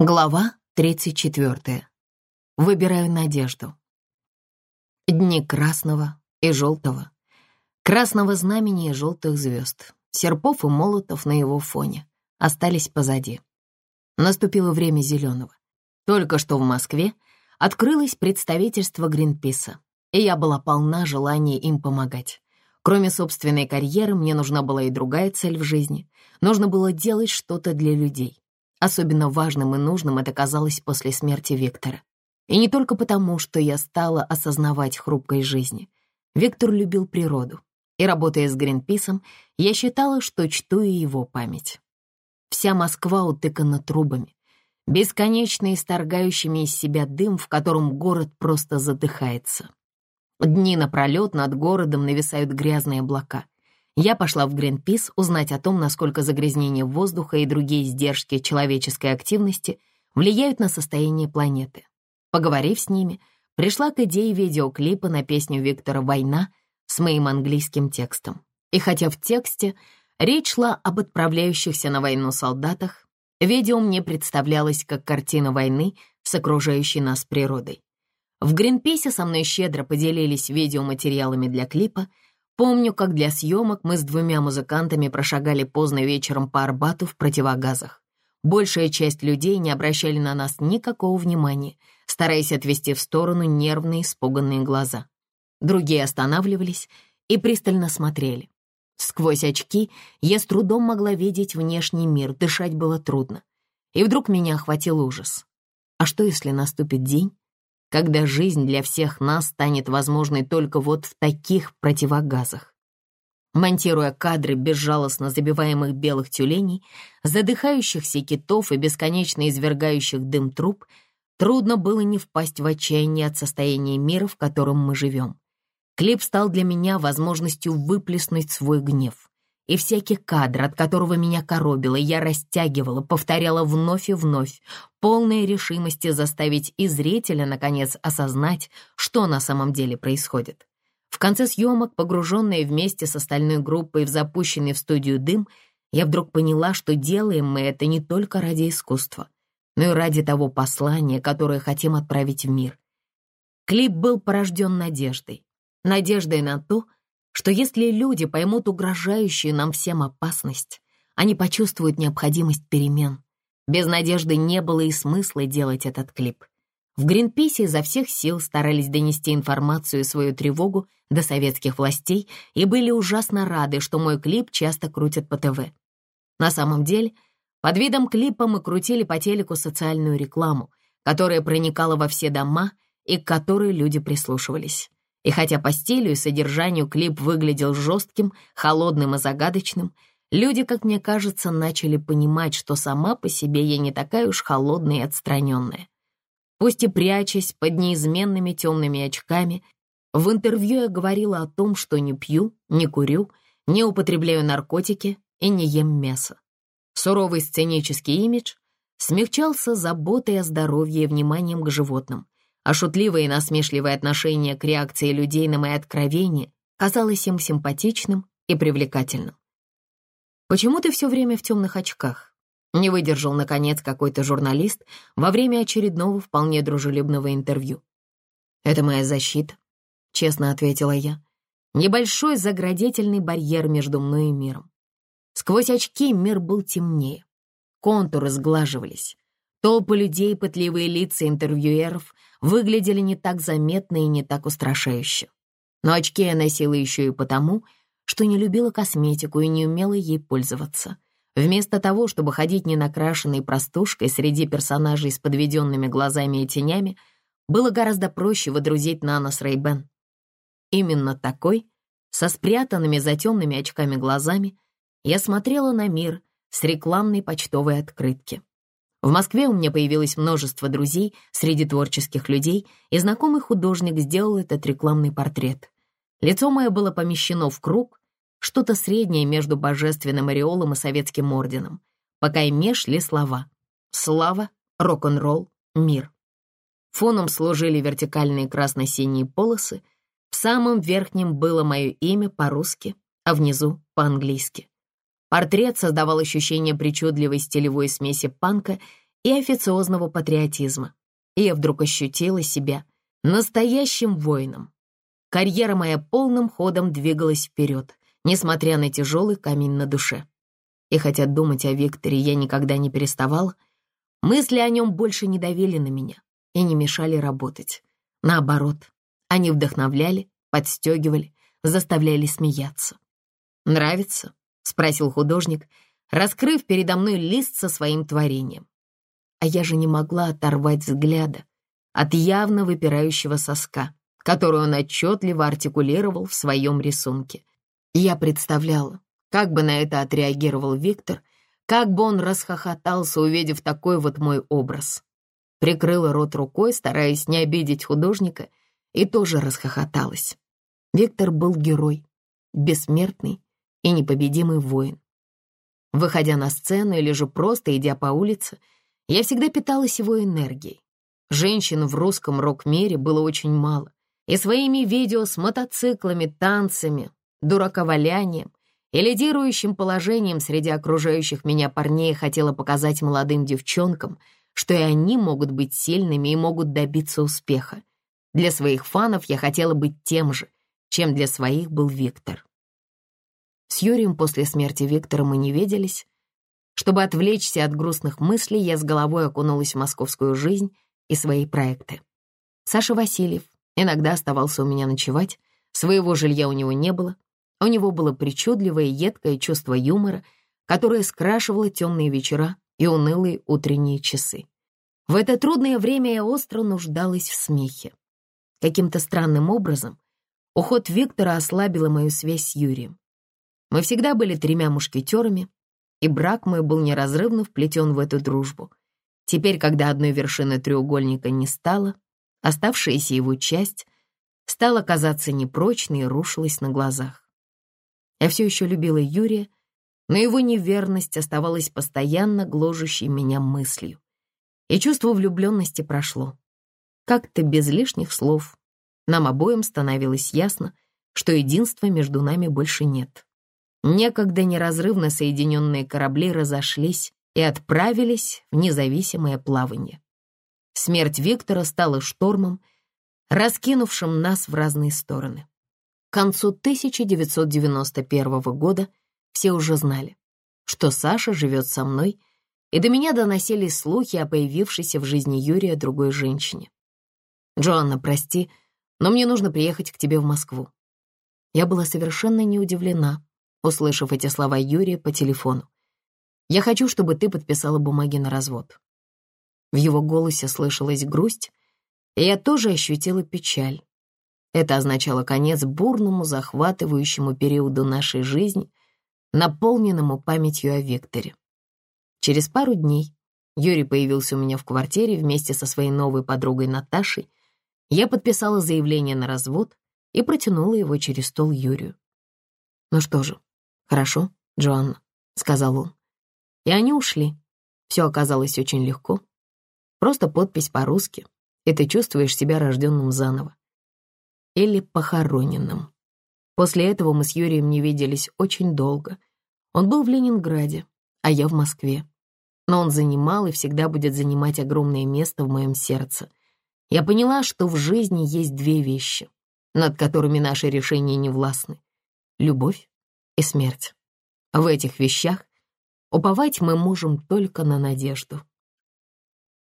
Глава 34. Выбираю надежду. Дни красного и желтого. Красного знамени и желтых звезд. Серпов и молотов на его фоне. Остались позади. Наступило время зеленого. Только что в Москве открылось представительство Гринписа, и я была полна желания им помогать. Кроме собственной карьеры, мне нужна была и другая цель в жизни. Нужно было делать что-то для людей. Особенно важным и нужным это казалось после смерти Виктора. И не только потому, что я стала осознавать хрупкой жизни. Виктор любил природу, и, работая с Гринписом, я считала, что чту и его память. Вся Москва утыкана трубами, бесконечно исторгающими из себя дым, в котором город просто задыхается. Дни напролет над городом нависают грязные облака — я пошла в Гринпис узнать о том, насколько загрязнение воздуха и другие издержки человеческой активности влияют на состояние планеты. Поговорив с ними, пришла к идее видеоклипа на песню Виктора «Война» с моим английским текстом. И хотя в тексте речь шла об отправляющихся на войну солдатах, видео мне представлялось как картина войны с окружающей нас природой. В Гринписе со мной щедро поделились видеоматериалами для клипа — Помню, как для съемок мы с двумя музыкантами прошагали поздно вечером по Арбату в противогазах. Большая часть людей не обращали на нас никакого внимания, стараясь отвести в сторону нервные, испуганные глаза. Другие останавливались и пристально смотрели. Сквозь очки я с трудом могла видеть внешний мир, дышать было трудно. И вдруг меня охватил ужас. А что, если наступит день, когда жизнь для всех нас станет возможной только вот в таких противогазах. Монтируя кадры безжалостно забиваемых белых тюленей, задыхающихся китов и бесконечно извергающих дым труб, трудно было не впасть в отчаяние от состояния мира, в котором мы живем. Клип стал для меня возможностью выплеснуть свой гнев и всякий кадр, от которого меня коробило, я растягивала, повторяла вновь и вновь, полной решимости заставить и зрителя, наконец, осознать, что на самом деле происходит. В конце съемок, погруженная вместе с остальной группой в запущенный в студию дым, я вдруг поняла, что делаем мы это не только ради искусства, но и ради того послания, которое хотим отправить в мир. Клип был порожден надеждой. Надеждой на то, что если люди поймут угрожающую нам всем опасность, они почувствуют необходимость перемен. Без надежды не было и смысла делать этот клип. В Гринписе изо всех сил старались донести информацию и свою тревогу до советских властей и были ужасно рады, что мой клип часто крутят по ТВ. На самом деле, под видом клипа мы крутили по телеку социальную рекламу, которая проникала во все дома и к которой люди прислушивались. И хотя по стилю и содержанию клип выглядел жестким, холодным и загадочным, люди, как мне кажется, начали понимать, что сама по себе я не такая уж холодная и отстраненная. Пусть и прячась под неизменными темными очками, в интервью я говорила о том, что не пью, не курю, не употребляю наркотики и не ем мясо. Суровый сценический имидж смягчался заботой о здоровье и вниманием к животным — а шутливое и насмешливое отношение к реакции людей на мои откровения казалось им симпатичным и привлекательным. «Почему ты все время в темных очках?» Не выдержал, наконец, какой-то журналист во время очередного вполне дружелюбного интервью. «Это моя защита», — честно ответила я. «Небольшой заградительный барьер между мной и миром. Сквозь очки мир был темнее. Контуры сглаживались. Толпы людей, пытливые лица интервьюеров выглядели не так заметно и не так устрашающе. Но очки я носила еще и потому, что не любила косметику и не умела ей пользоваться. Вместо того, чтобы ходить ненакрашенной простушкой среди персонажей с подведенными глазами и тенями, было гораздо проще водрузить на нос Рейбен. Именно такой, со спрятанными за темными очками глазами, я смотрела на мир с рекламной почтовой открытки. В Москве у меня появилось множество друзей среди творческих людей, и знакомый художник сделал этот рекламный портрет. Лицо мое было помещено в круг, что-то среднее между божественным ореолом и советским орденом, пока и меж шли слова «Слава», «Рок-н-ролл», «Мир». Фоном служили вертикальные красно-синие полосы, в самом верхнем было мое имя по-русски, а внизу — по-английски. Портрет создавал ощущение причудливой стилевой смеси панка и официозного патриотизма. И я вдруг ощутила себя настоящим воином. Карьера моя полным ходом двигалась вперед, несмотря на тяжелый камень на душе. И хотя думать о Викторе я никогда не переставала, мысли о нем больше не давили на меня и не мешали работать. Наоборот, они вдохновляли, подстегивали, заставляли смеяться. «Нравится?» — спросил художник, раскрыв передо мной лист со своим творением. А я же не могла оторвать взгляда от явно выпирающего соска, который он отчетливо артикулировал в своем рисунке. Я представляла, как бы на это отреагировал Виктор, как бы он расхохотался, увидев такой вот мой образ. Прикрыла рот рукой, стараясь не обидеть художника, и тоже расхохоталась. Виктор был герой, бессмертный и непобедимый воин. Выходя на сцену или же просто идя по улице, я всегда питалась его энергией. Женщин в русском рок-мире было очень мало, и своими видео с мотоциклами, танцами, дураковалянием и лидирующим положением среди окружающих меня парней хотела показать молодым девчонкам, что и они могут быть сильными и могут добиться успеха. Для своих фанов я хотела быть тем же, чем для своих был Виктор. С Юрием после смерти Виктора мы не виделись. Чтобы отвлечься от грустных мыслей, я с головой окунулась в московскую жизнь и свои проекты. Саша Васильев иногда оставался у меня ночевать, своего жилья у него не было. У него было причудливое, едкое чувство юмора, которое скрашивало темные вечера и унылые утренние часы. В это трудное время я остро нуждалась в смехе. Каким-то странным образом уход Виктора ослабила мою связь с Юрием. Мы всегда были тремя мушкетерами, и брак мой был неразрывно вплетен в эту дружбу. Теперь, когда одной вершины треугольника не стало, оставшаяся его часть стала казаться непрочной и рушилась на глазах. Я все еще любила Юрия, но его неверность оставалась постоянно гложущей меня мыслью. И чувство влюбленности прошло. Как-то без лишних слов нам обоим становилось ясно, что единства между нами больше нет. Некогда неразрывно соединенные корабли разошлись и отправились в независимое плавание. Смерть Виктора стала штормом, раскинувшим нас в разные стороны. К концу 1991 года все уже знали, что Саша живет со мной, и до меня доносились слухи о появившейся в жизни Юрия другой женщине. «Джоанна, прости, но мне нужно приехать к тебе в Москву». Я была совершенно не удивлена, услышав эти слова Юрия по телефону. «Я хочу, чтобы ты подписала бумаги на развод». В его голосе слышалась грусть, и я тоже ощутила печаль. Это означало конец бурному, захватывающему периоду нашей жизни, наполненному памятью о Викторе. Через пару дней Юрий появился у меня в квартире вместе со своей новой подругой Наташей. Я подписала заявление на развод и протянула его через стол Юрию. Ну что же, «Хорошо, Джоанна», — сказал он. И они ушли. Все оказалось очень легко. Просто подпись по-русски, и ты чувствуешь себя рожденным заново. Или похороненным. После этого мы с Юрием не виделись очень долго. Он был в Ленинграде, а я в Москве. Но он занимал и всегда будет занимать огромное место в моем сердце. Я поняла, что в жизни есть две вещи, над которыми наши решения не властны. Любовь и смерть. В этих вещах уповать мы можем только на надежду.